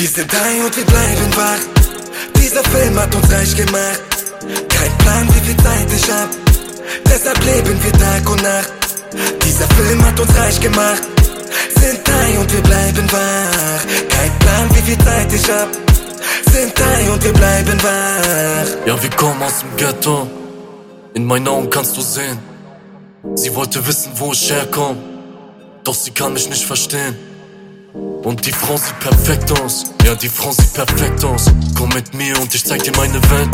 Wir sind high und wir bleiben wach. Dieser Film hat uns reich gemacht. Kein Plan, wie viel Zeit ich hab. Deshalb leben wir Tag und Nacht. Dieser Film hat uns reich gemacht. Sind high und wir bleiben wach. Kein Plan, wie viel Zeit ich hab. Sind high und wir bleiben wach. Ja, wir kommen aus dem Ghetto. In meinen Augen kannst du sehen. Sie wollte wissen, wo ich herkomme. Doch sie kann mich nicht verstehen. Und die Frau sieht perfekt aus. Ja, die Frau sieht perfekt aus. Komm mit mir und ich zeig dir meine Welt.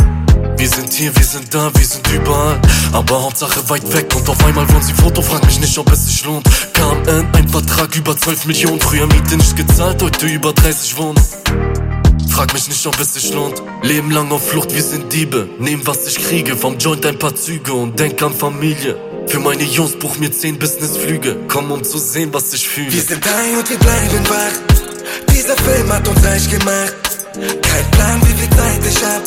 Wir sind hier, wir sind da, wir sind überall. Aber Hauptsache weit weg und auf einmal wollen sie Foto. Frag mich nicht, ob es sich lohnt. KMN, ein Vertrag über 12 Millionen. Früher Miete nicht gezahlt, heute über 30 wohnen. Frag mich nicht, ob es sich lohnt. Leben lang auf Flucht, wir sind Diebe. Nehmen, was ich kriege, vom Joint ein paar Züge und denk an Familie. Für meine Jungs buch mir 10 Businessflüge. Komm, um zu sehen, was ich fühle. Wir sind high und wir bleiben wach. Dieser Film hat uns reich gemacht. Kein Plan, wie viel Zeit ich hab.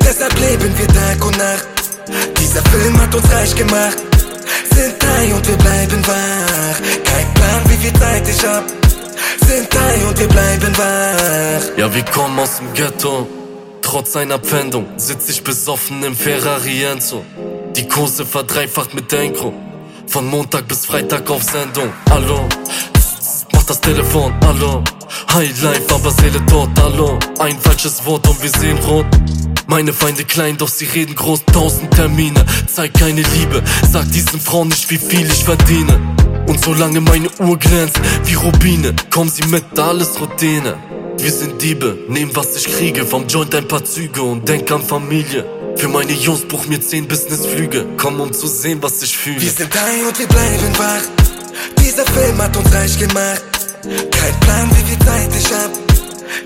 Deshalb leben wir Tag und Nacht. Dieser Film hat uns reich gemacht. Sind high und wir bleiben wach. Kein Plan, wie viel Zeit ich hab. Sind high und wir bleiben wach. Ja, wir kommen aus dem Ghetto. Trotz einer Pfändung sitz ich besoffen im Ferrari Enzo. Die Kurse verdreifacht mit Denkro. Von Montag bis Freitag auf Sendung. Hallo, mach das Telefon, hallo. High Life, aber Seele tot, hallo. Ein falsches Wort und wir sehen rot. Meine Feinde klein, doch sie reden groß, tausend Termine. Zeig keine Liebe, sag diesen Frauen nicht, wie viel ich verdiene. Und solange meine Uhr glänzt wie Rubine, kommen sie mit, alles Routine. Wir sind Diebe, nehmen was ich kriege, vom Joint ein paar Züge und denk an Familie. Für meine Jungs buch mir 10 Businessflüge, komm um zu sehen, was ich fühle. Wir sind high und wir bleiben wach. Dieser Film hat uns reich gemacht. Kein Plan, wie viel Zeit ich hab.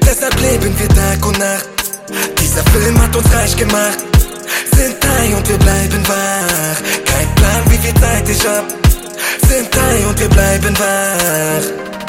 Deshalb leben wir Tag und Nacht. Dieser Film hat uns reich gemacht. Sind high und wir bleiben wach. Kein Plan, wie viel Zeit ich hab. Sind high und wir bleiben wach.